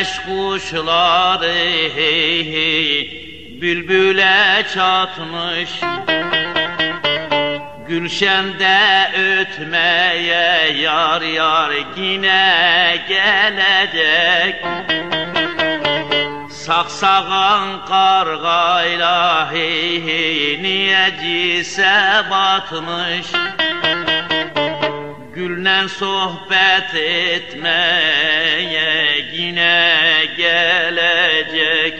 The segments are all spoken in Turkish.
Güneş kuşları hey hey Bülbüle çatmış. Gülşende ötmeye yar yar yine gelecek. Saksağan kargayla hey hey niyecise batmış? Güllen sohbet etmeye yine gelecek.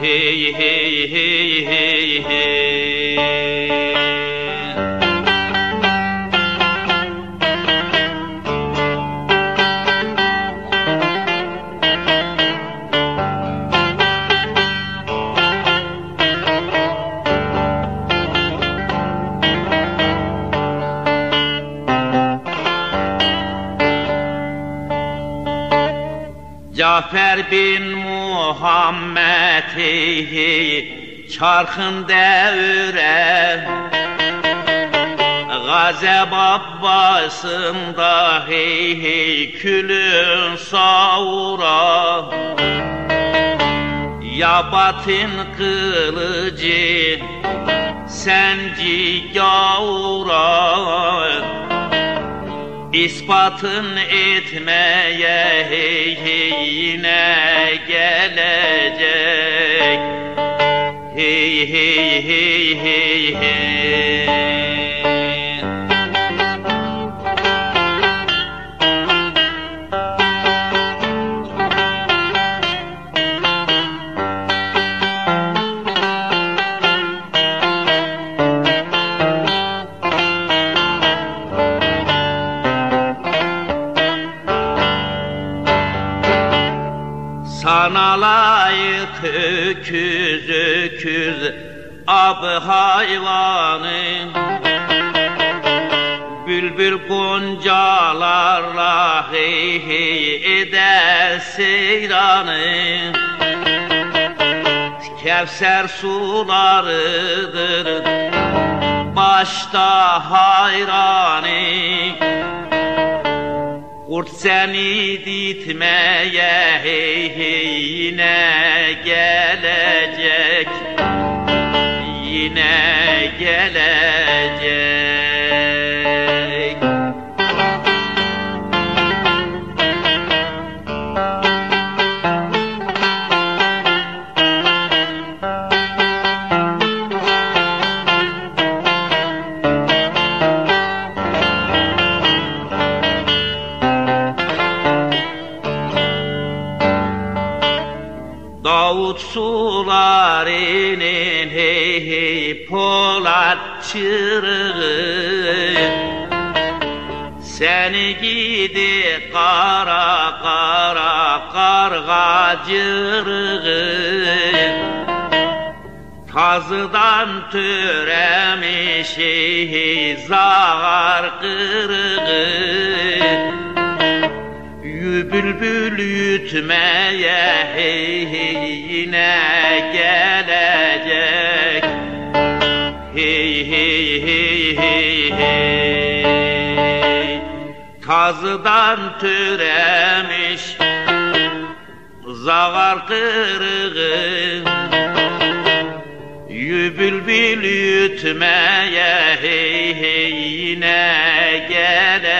Hey hey hey hey hey Cafer bin Muhammed hey hey çarkın devre. Gazeb Abbas'ında hey külün savura. Ya batın kılıcı senci gavura İspatın etmeye hey yine gelecek. Hey hey hey hey hey Sana layık öküz öküz ab hayvanı. Bülbül goncalarla hey hey eder seyranı. Kevser sularıdır başta hayranı Kurt seni ditmeye hey hey yine gelecek Yine gelecek Davut sularının hey hey polat çırığı. Seni gidi kara kara kargacırığı Tazıdan türemiş hey hey zar kırığı Bülbül yütmeye hey hey yine gelecek. Hey hey hey hey hey. Kazıdan türemiş Zagar kırığı. Bülbül yütmeye hey hey yine gelecek